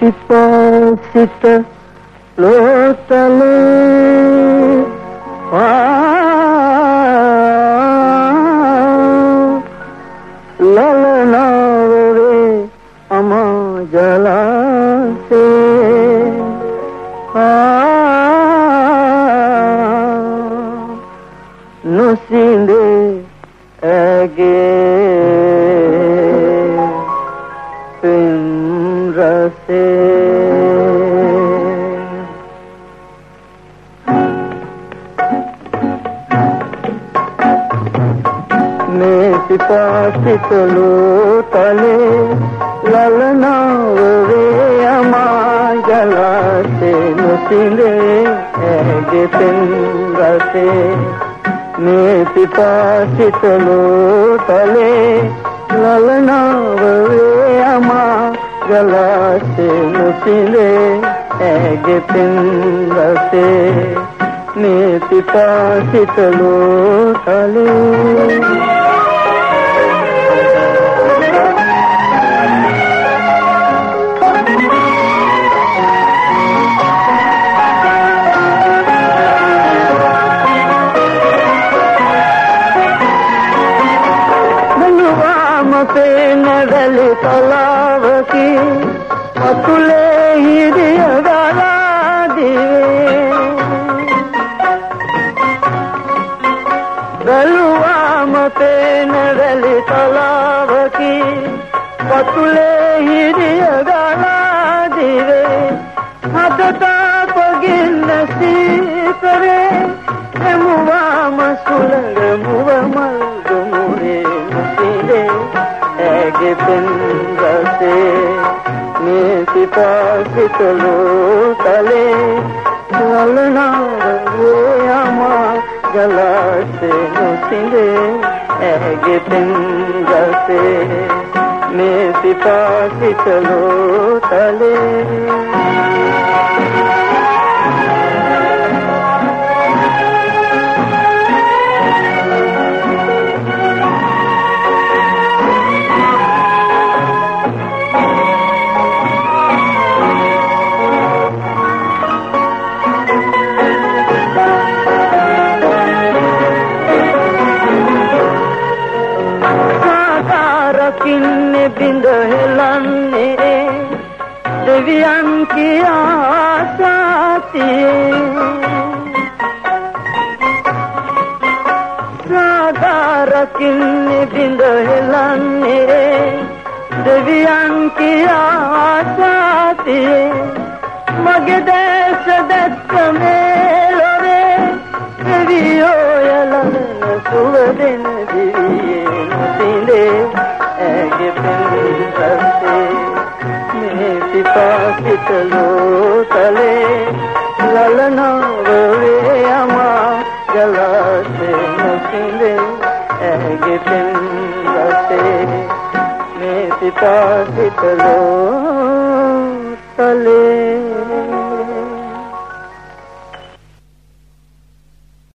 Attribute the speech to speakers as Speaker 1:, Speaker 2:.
Speaker 1: पिपासित लोतले ललनावे अमा जला රසේ මේ පිපාසිතලු තලේ ලලනාව වේ අමා ජලාසේ නොසිඳේ ඇගේ පින් රසේ මේ පිපාසිතලු තලේ ලලනාව වේ අමා गला से मुसिले ऐग पिंद से ने पिता शीतलो थले පේන වැලි තලාවකි. අතුලේ හිරිය ගලා දිවේ බැලුවාම පේන වැලි තලාවකි. පතුලේ හිරිය ගලා දිවේ හදතා පගින්න සීකරේ එමුවාම සුළඟ சென்றதே நேசி பார்த்து சொல்லோ தலே আমার গলাতে নসিলে একদিন গাছে মেসি পাখি চলো তালে සිපාසිතලු තලේ සාකාරකින්නේ බිඳ හෙලන්නේ දෙවියන් කියා සාතියේ. සාකාරකින්නේ බිඳ හෙලන්නේ දෙවියන් කියා සාතියේ. මගේ දැස දැක්ක करते मैं पिता पितलो तले ललना रोवे अमा गलाते नसीले ऐगे पिन रते मैं पिता पितलो